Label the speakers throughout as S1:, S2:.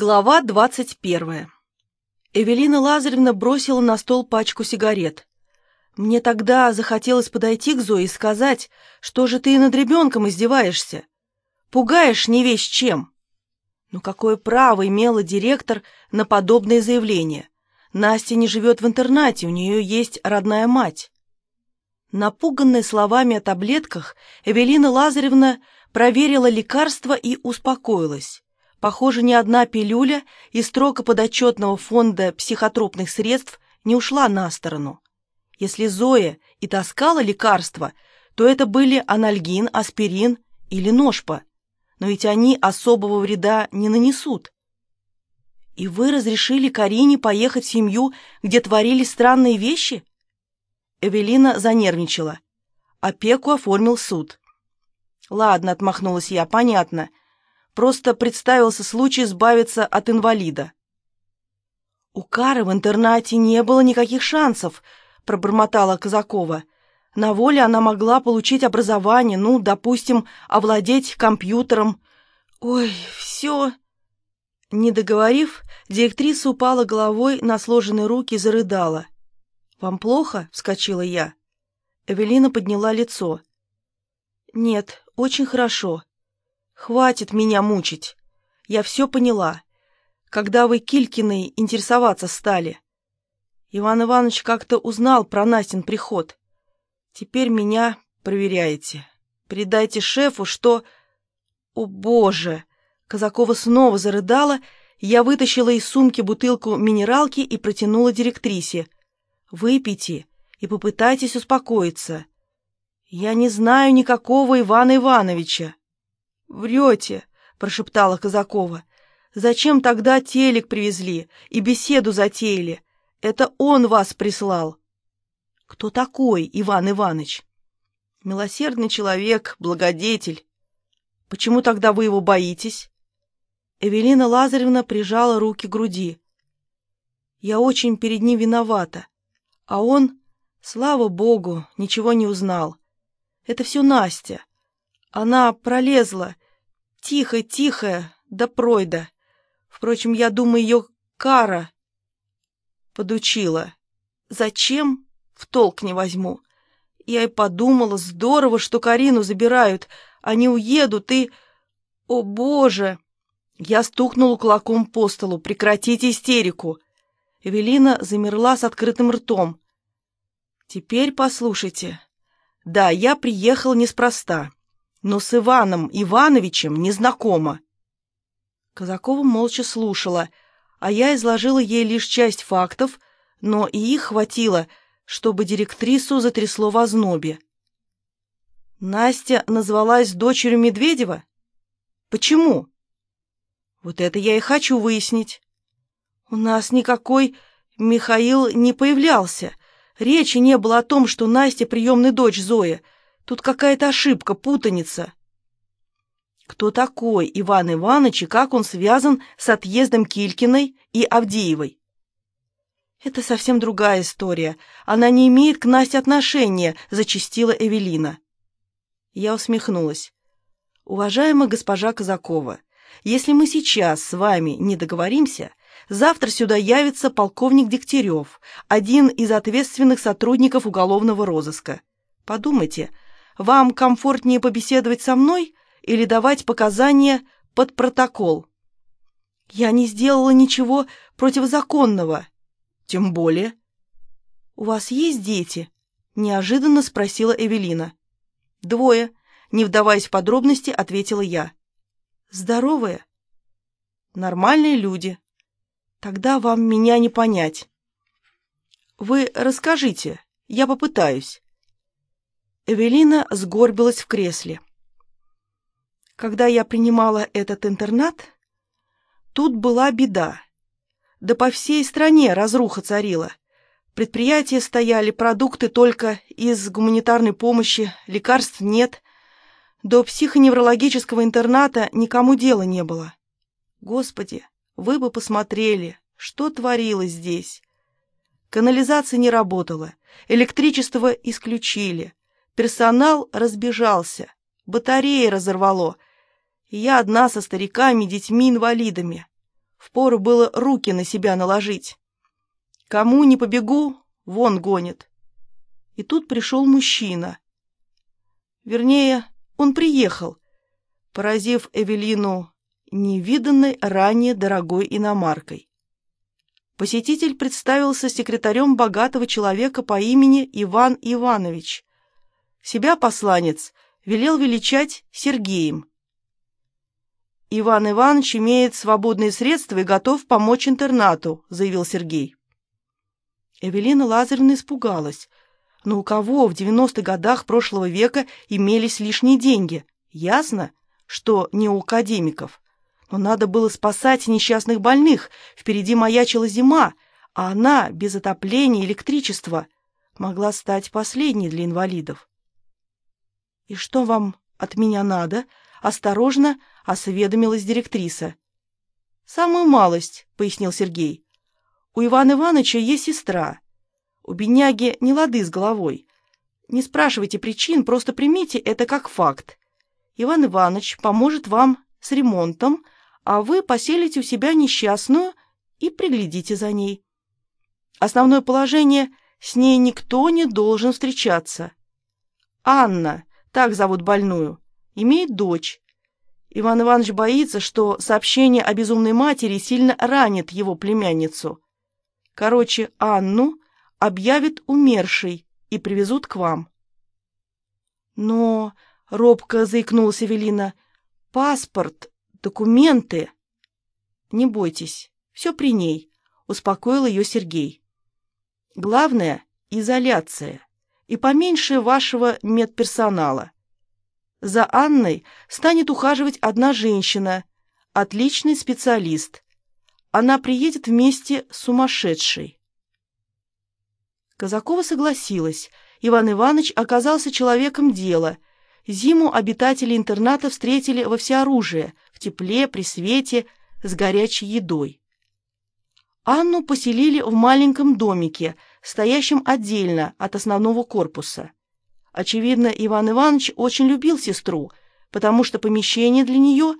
S1: Глава двадцать первая. Эвелина Лазаревна бросила на стол пачку сигарет. Мне тогда захотелось подойти к Зое и сказать, что же ты над ребенком издеваешься. Пугаешь не весь чем. Но какое право имела директор на подобное заявление? Настя не живет в интернате, у нее есть родная мать. Напуганная словами о таблетках, Эвелина Лазаревна проверила лекарство и успокоилась. Похоже, ни одна пилюля из строго подотчетного фонда психотропных средств не ушла на сторону. Если Зоя и таскала лекарства, то это были анальгин, аспирин или ножпа. Но ведь они особого вреда не нанесут. И вы разрешили Карине поехать в семью, где творились странные вещи? Эвелина занервничала. Опеку оформил суд. «Ладно», — отмахнулась я, — «понятно. Просто представился случай избавиться от инвалида. «У Кары в интернате не было никаких шансов», — пробормотала Казакова. «На воле она могла получить образование, ну, допустим, овладеть компьютером. Ой, все...» Не договорив, директриса упала головой на сложенные руки и зарыдала. «Вам плохо?» — вскочила я. Эвелина подняла лицо. «Нет, очень хорошо. Хватит меня мучить. Я все поняла. Когда вы Килькиной интересоваться стали. Иван Иванович как-то узнал про Настин приход. Теперь меня проверяете. Передайте шефу, что... О, Боже! Казакова снова зарыдала, я вытащила из сумки бутылку минералки и протянула директрисе. «Выпейте и попытайтесь успокоиться. Я не знаю никакого Ивана Ивановича». «Врете!» — прошептала Казакова. «Зачем тогда телек привезли и беседу затеяли? Это он вас прислал!» «Кто такой Иван Иванович?» «Милосердный человек, благодетель. Почему тогда вы его боитесь?» Эвелина Лазаревна прижала руки к груди. «Я очень перед ним виновата, а он, слава богу, ничего не узнал. Это все Настя. Она пролезла. Тихо, тихо, да пройда. Впрочем, я думаю, ее кара подучила. Зачем? В толк не возьму. Я и подумала, здорово, что Карину забирают. Они уедут и... О, Боже! Я стукнула кулаком по столу. Прекратите истерику. Эвелина замерла с открытым ртом. Теперь послушайте. Да, я приехал неспроста но с Иваном Ивановичем не знакома. Казакова молча слушала, а я изложила ей лишь часть фактов, но и их хватило, чтобы директрису затрясло в ознобе. Настя назвалась дочерью Медведева? Почему? Вот это я и хочу выяснить. У нас никакой Михаил не появлялся. Речи не было о том, что Настя приемная дочь Зоя — Тут какая-то ошибка, путаница. Кто такой Иван Иванович и как он связан с отъездом Килькиной и Авдеевой? Это совсем другая история. Она не имеет к Насте отношения, зачастила Эвелина. Я усмехнулась. Уважаемая госпожа Казакова, если мы сейчас с вами не договоримся, завтра сюда явится полковник Дегтярев, один из ответственных сотрудников уголовного розыска. Подумайте, вам комфортнее побеседовать со мной или давать показания под протокол? Я не сделала ничего противозаконного. Тем более. У вас есть дети? Неожиданно спросила Эвелина. Двое. Не вдаваясь в подробности, ответила я. Здоровые? Нормальные люди. Тогда вам меня не понять. Вы расскажите, я попытаюсь. Эвелина сгорбилась в кресле. Когда я принимала этот интернат, тут была беда. Да по всей стране разруха царила. Предприятия стояли, продукты только из гуманитарной помощи, лекарств нет. До психоневрологического интерната никому дела не было. Господи, вы бы посмотрели, что творилось здесь. Канализация не работала, электричество исключили, Персонал разбежался, батареи разорвало. Я одна со стариками, детьми-инвалидами. Впору было руки на себя наложить. Кому не побегу, вон гонит. И тут пришел мужчина. Вернее, он приехал, поразив Эвелину невиданной ранее дорогой иномаркой. Посетитель представился секретарем богатого человека по имени Иван Иванович. Себя посланец велел величать Сергеем. «Иван Иванович имеет свободные средства и готов помочь интернату», — заявил Сергей. Эвелина Лазаревна испугалась. Но у кого в 90-х годах прошлого века имелись лишние деньги? Ясно, что не у академиков. Но надо было спасать несчастных больных. Впереди маячила зима, а она, без отопления и электричества, могла стать последней для инвалидов. «И что вам от меня надо?» — осторожно осведомилась директриса. «Самую малость», — пояснил Сергей. «У Ивана Ивановича есть сестра. У бедняги не лады с головой. Не спрашивайте причин, просто примите это как факт. Иван Иванович поможет вам с ремонтом, а вы поселите у себя несчастную и приглядите за ней. Основное положение — с ней никто не должен встречаться. Анна, так зовут больную, имеет дочь. Иван Иванович боится, что сообщение о безумной матери сильно ранит его племянницу. Короче, Анну объявят умершей и привезут к вам. Но, — робко заикнулась Эвелина, — паспорт, документы. Не бойтесь, все при ней, — успокоил ее Сергей. Главное — изоляция и поменьше вашего медперсонала. За Анной станет ухаживать одна женщина, отличный специалист. Она приедет вместе с сумасшедшей. Казакова согласилась. Иван Иванович оказался человеком дела. Зиму обитатели интерната встретили во всеоружие, в тепле, при свете, с горячей едой. Анну поселили в маленьком домике, стоящем отдельно от основного корпуса. Очевидно, Иван Иванович очень любил сестру, потому что помещение для нее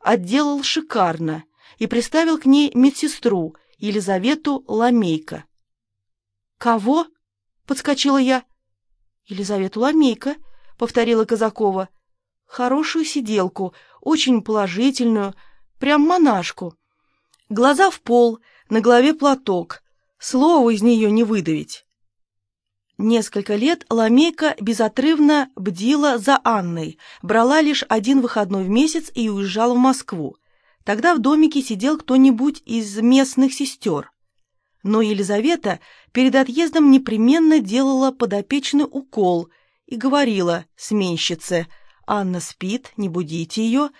S1: отделал шикарно и приставил к ней медсестру Елизавету Ламейко. «Кого?» — подскочила я. «Елизавету Ламейко», — повторила Казакова. «Хорошую сиделку, очень положительную, прям монашку. Глаза в пол, на голове платок, слова из нее не выдавить». Несколько лет Ламейка безотрывно бдила за Анной, брала лишь один выходной в месяц и уезжала в Москву. Тогда в домике сидел кто-нибудь из местных сестер. Но Елизавета перед отъездом непременно делала подопечный укол и говорила сменщице «Анна спит, не будите ее,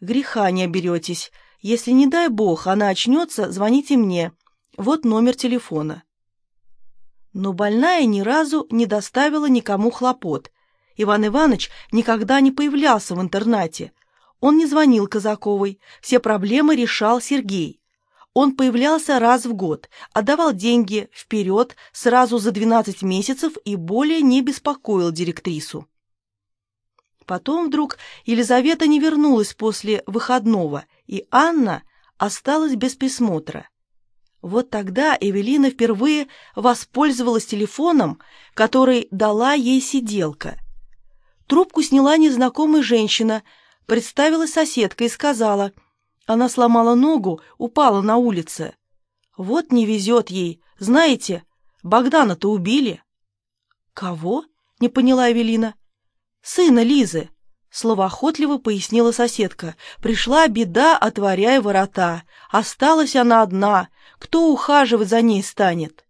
S1: греха не оберетесь. Если, не дай бог, она очнется, звоните мне. Вот номер телефона». Но больная ни разу не доставила никому хлопот. Иван Иванович никогда не появлялся в интернате. Он не звонил Казаковой, все проблемы решал Сергей. Он появлялся раз в год, отдавал деньги вперед сразу за 12 месяцев и более не беспокоил директрису. Потом вдруг Елизавета не вернулась после выходного, и Анна осталась без присмотра. Вот тогда Эвелина впервые воспользовалась телефоном, который дала ей сиделка. Трубку сняла незнакомая женщина, представилась соседка и сказала, она сломала ногу, упала на улице. Вот не везет ей, знаете, Богдана-то убили. Кого? Не поняла Эвелина. Сына Лизы. Словоохотливо пояснила соседка. Пришла беда, отворяя ворота. Осталась она одна. Кто ухаживать за ней станет?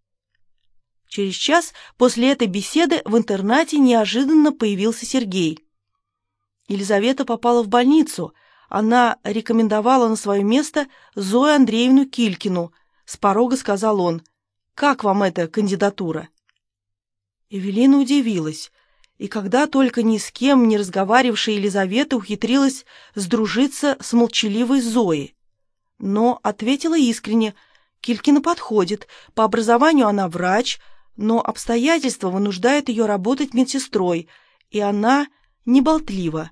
S1: Через час после этой беседы в интернате неожиданно появился Сергей. Елизавета попала в больницу. Она рекомендовала на свое место Зою Андреевну Килькину. С порога сказал он. «Как вам эта кандидатура?» Эвелина удивилась и когда только ни с кем не разговаривавшая Елизавета ухитрилась сдружиться с молчаливой Зоей. Но ответила искренне, Килькина подходит, по образованию она врач, но обстоятельства вынуждают ее работать медсестрой, и она не болтлива.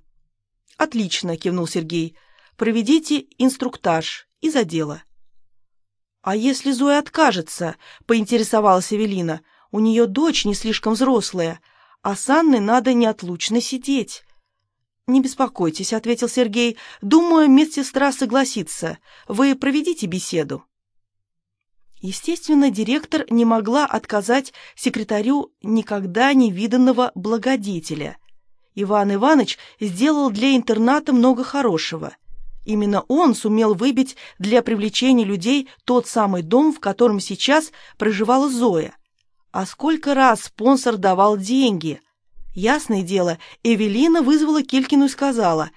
S1: «Отлично», — кивнул Сергей, — «проведите инструктаж и за дело». «А если Зоя откажется?» — поинтересовалась Эвелина. «У нее дочь не слишком взрослая, а с Анной надо неотлучно сидеть». «Не беспокойтесь», — ответил Сергей. «Думаю, медсестра согласится. Вы проведите беседу». Естественно, директор не могла отказать секретарю никогда не виданного благодетеля. Иван Иванович сделал для интерната много хорошего. Именно он сумел выбить для привлечения людей тот самый дом, в котором сейчас проживала Зоя. А сколько раз спонсор давал деньги? Ясное дело, Эвелина вызвала Килькину и сказала,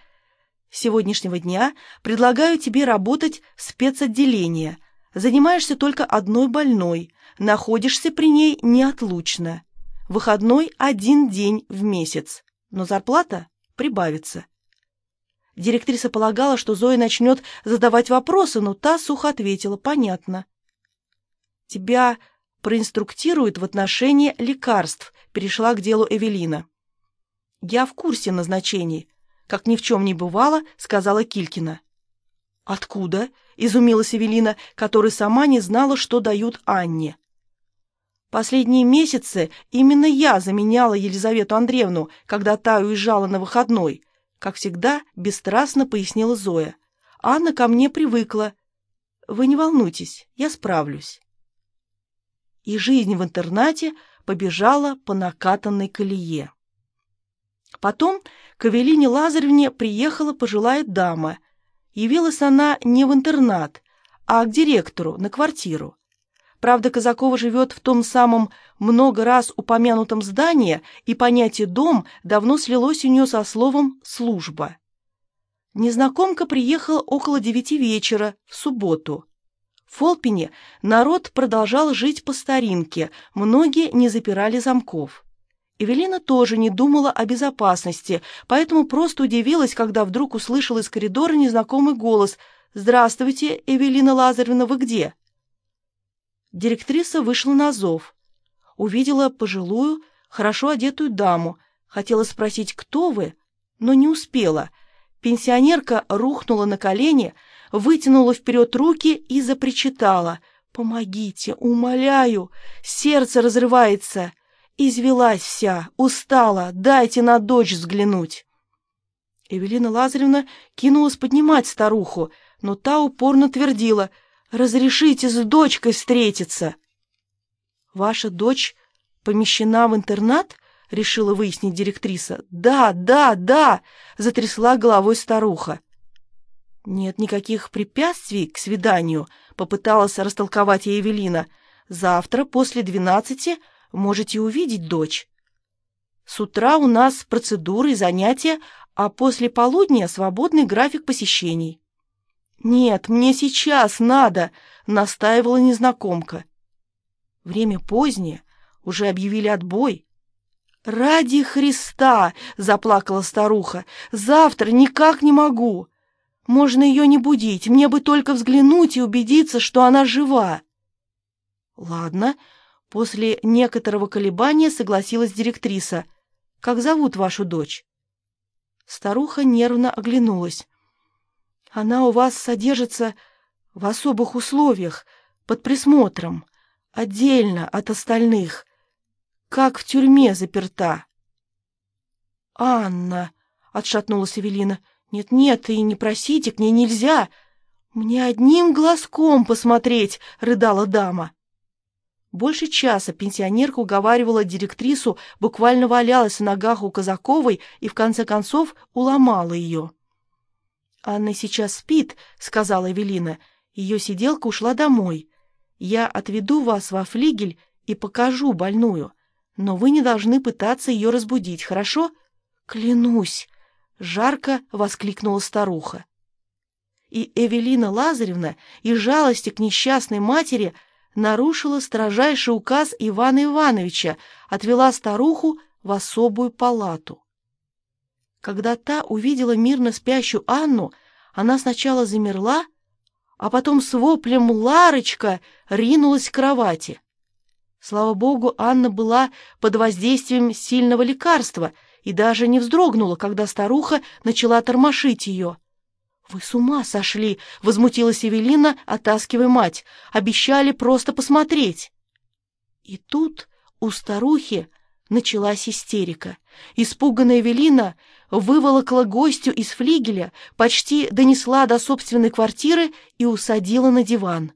S1: «С сегодняшнего дня предлагаю тебе работать в спецотделении. Занимаешься только одной больной, находишься при ней неотлучно. Выходной один день в месяц, но зарплата прибавится». Директриса полагала, что Зоя начнет задавать вопросы, но та сухо ответила «понятно». «Тебя проинструктируют в отношении лекарств», — перешла к делу Эвелина. «Я в курсе назначений», — как ни в чем не бывало, сказала Килькина. «Откуда?» — изумилась Эвелина, которая сама не знала, что дают Анне. Последние месяцы именно я заменяла Елизавету Андреевну, когда та уезжала на выходной — как всегда, бесстрастно пояснила Зоя. Анна ко мне привыкла. Вы не волнуйтесь, я справлюсь. И жизнь в интернате побежала по накатанной колее. Потом к Эвелине Лазаревне приехала пожилая дама. Явилась она не в интернат, а к директору на квартиру. Правда, Казакова живет в том самом много раз упомянутом здании, и понятие «дом» давно слилось у нее со словом «служба». Незнакомка приехала около девяти вечера, в субботу. В Фолпине народ продолжал жить по старинке, многие не запирали замков. Эвелина тоже не думала о безопасности, поэтому просто удивилась, когда вдруг услышала из коридора незнакомый голос «Здравствуйте, Эвелина Лазаревна, вы где?» Директриса вышла на зов. Увидела пожилую, хорошо одетую даму. Хотела спросить, кто вы, но не успела. Пенсионерка рухнула на колени, вытянула вперед руки и запричитала. «Помогите, умоляю, сердце разрывается!» Извелась вся, устала, дайте на дочь взглянуть. Эвелина Лазаревна кинулась поднимать старуху, но та упорно твердила — Разрешите с дочкой встретиться. Ваша дочь помещена в интернат? Решила выяснить директриса. Да, да, да, затрясла головой старуха. Нет никаких препятствий к свиданию, попыталась растолковать ей Эвелина. Завтра после двенадцати можете увидеть дочь. С утра у нас процедуры и занятия, а после полудня свободный график посещений. «Нет, мне сейчас надо!» — настаивала незнакомка. Время позднее, уже объявили отбой. «Ради Христа!» — заплакала старуха. «Завтра никак не могу. Можно ее не будить, мне бы только взглянуть и убедиться, что она жива». «Ладно», — после некоторого колебания согласилась директриса. «Как зовут вашу дочь?» Старуха нервно оглянулась. Она у вас содержится в особых условиях, под присмотром, отдельно от остальных, как в тюрьме заперта. «Анна!» — отшатнулась Эвелина. «Нет-нет, и не просите, к ней нельзя. Мне одним глазком посмотреть!» — рыдала дама. Больше часа пенсионерка уговаривала директрису, буквально валялась в ногах у Казаковой и, в конце концов, уломала ее. «Анна сейчас спит», — сказала Эвелина. «Ее сиделка ушла домой. Я отведу вас во флигель и покажу больную. Но вы не должны пытаться ее разбудить, хорошо?» «Клянусь!» — жарко воскликнула старуха. И Эвелина Лазаревна из жалости к несчастной матери нарушила строжайший указ Ивана Ивановича, отвела старуху в особую палату. Когда та увидела мирно спящую Анну, она сначала замерла, а потом с воплем «Ларочка!» ринулась к кровати. Слава богу, Анна была под воздействием сильного лекарства и даже не вздрогнула, когда старуха начала тормошить ее. «Вы с ума сошли!» — возмутилась Эвелина, оттаскивая мать. «Обещали просто посмотреть!» И тут у старухи началась истерика. Испуганная Эвелина выволокла гостю из флигеля, почти донесла до собственной квартиры и усадила на диван.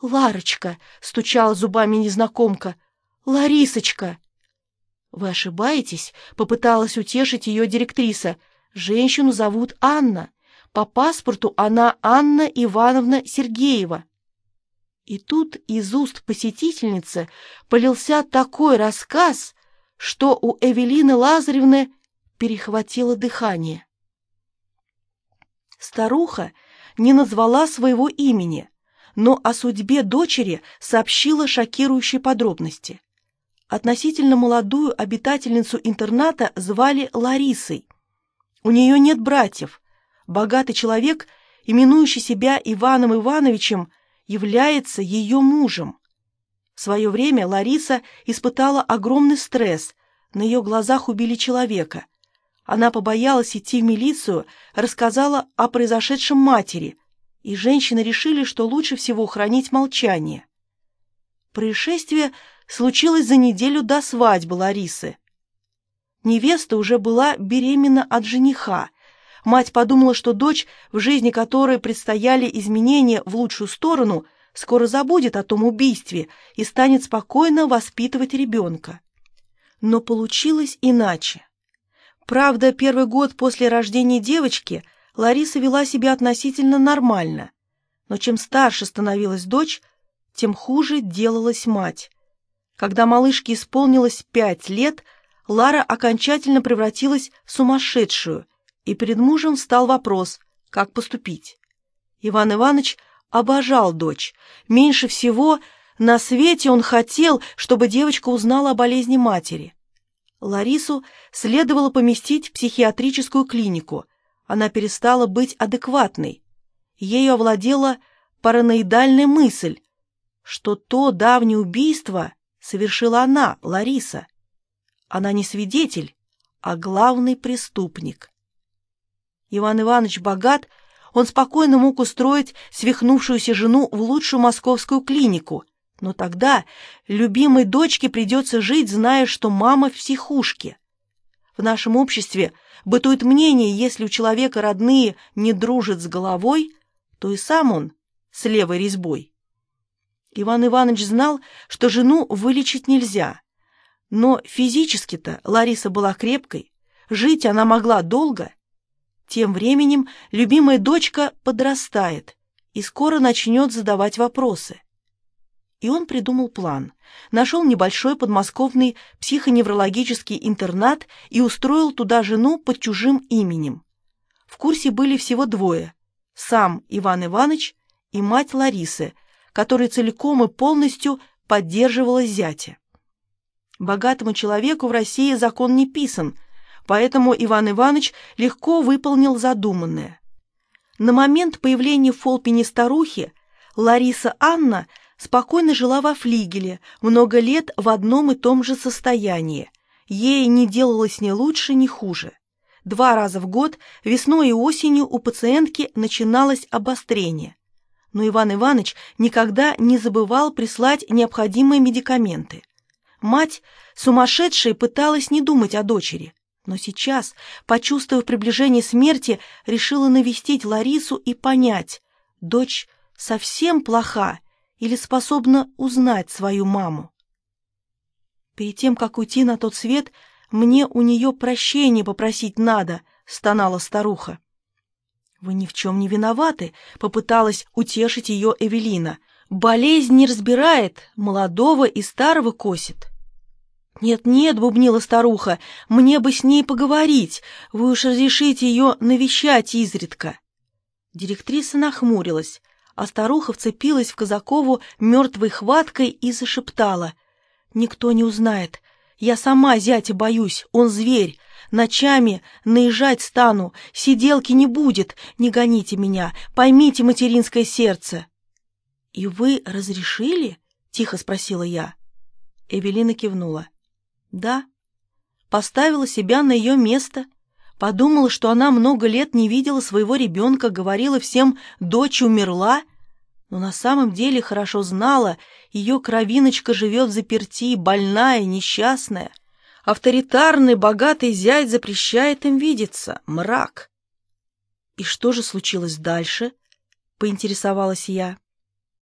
S1: «Ларочка!» — стучала зубами незнакомка. «Ларисочка!» «Вы ошибаетесь», — попыталась утешить ее директриса. «Женщину зовут Анна. По паспорту она Анна Ивановна Сергеева». И тут из уст посетительницы полился такой рассказ, что у Эвелины Лазаревны перехватило дыхание. Старуха не назвала своего имени, но о судьбе дочери сообщила шокирующие подробности. Относительно молодую обитательницу интерната звали Ларисой. У нее нет братьев. Богатый человек, именующий себя Иваном Ивановичем, является ее мужем. В свое время Лариса испытала огромный стресс, на ее глазах убили человека. Она побоялась идти в милицию, рассказала о произошедшем матери, и женщины решили, что лучше всего хранить молчание. Происшествие случилось за неделю до свадьбы Ларисы. Невеста уже была беременна от жениха. Мать подумала, что дочь, в жизни которой предстояли изменения в лучшую сторону, скоро забудет о том убийстве и станет спокойно воспитывать ребенка. Но получилось иначе. Правда, первый год после рождения девочки Лариса вела себя относительно нормально. Но чем старше становилась дочь, тем хуже делалась мать. Когда малышке исполнилось пять лет, Лара окончательно превратилась в сумасшедшую, и перед мужем встал вопрос, как поступить. Иван Иванович обожал дочь. Меньше всего на свете он хотел, чтобы девочка узнала о болезни матери. Ларису следовало поместить в психиатрическую клинику. Она перестала быть адекватной. Ею овладела параноидальная мысль, что то давнее убийство совершила она, Лариса. Она не свидетель, а главный преступник. Иван Иванович богат, он спокойно мог устроить свихнувшуюся жену в лучшую московскую клинику, но тогда любимой дочке придется жить, зная, что мама в психушке. В нашем обществе бытует мнение, если у человека родные не дружат с головой, то и сам он с левой резьбой. Иван Иванович знал, что жену вылечить нельзя. Но физически-то Лариса была крепкой, жить она могла долго. Тем временем любимая дочка подрастает и скоро начнет задавать вопросы. И он придумал план. Нашел небольшой подмосковный психоневрологический интернат и устроил туда жену под чужим именем. В курсе были всего двое – сам Иван Иванович и мать Ларисы – который целиком и полностью поддерживала зятя. Богатому человеку в России закон не писан, поэтому Иван Иванович легко выполнил задуманное. На момент появления в Фолпине старухи Лариса Анна спокойно жила во флигеле, много лет в одном и том же состоянии. Ей не делалось ни лучше, ни хуже. Два раза в год, весной и осенью, у пациентки начиналось обострение но Иван Иванович никогда не забывал прислать необходимые медикаменты. Мать, сумасшедшая, пыталась не думать о дочери, но сейчас, почувствовав приближение смерти, решила навестить Ларису и понять, дочь совсем плоха или способна узнать свою маму. Перед тем, как уйти на тот свет, мне у нее прощения попросить надо, стонала старуха. «Вы ни в чем не виноваты», — попыталась утешить ее Эвелина. «Болезнь не разбирает, молодого и старого косит». «Нет-нет», — бубнила старуха, — «мне бы с ней поговорить, вы уж разрешите ее навещать изредка». Директриса нахмурилась, а старуха вцепилась в Казакову мертвой хваткой и зашептала. «Никто не узнает. Я сама зятя боюсь, он зверь. Ночами наезжать стану, сиделки не будет, не гоните меня, поймите материнское сердце». «И вы разрешили?» — тихо спросила я. Эвелина кивнула. «Да». Поставила себя на ее место. Подумала, что она много лет не видела своего ребенка, говорила всем «дочь умерла», но на самом деле хорошо знала, ее кровиночка живет в заперти, больная, несчастная. Авторитарный, богатый зять запрещает им видеться. Мрак. И что же случилось дальше? Поинтересовалась я.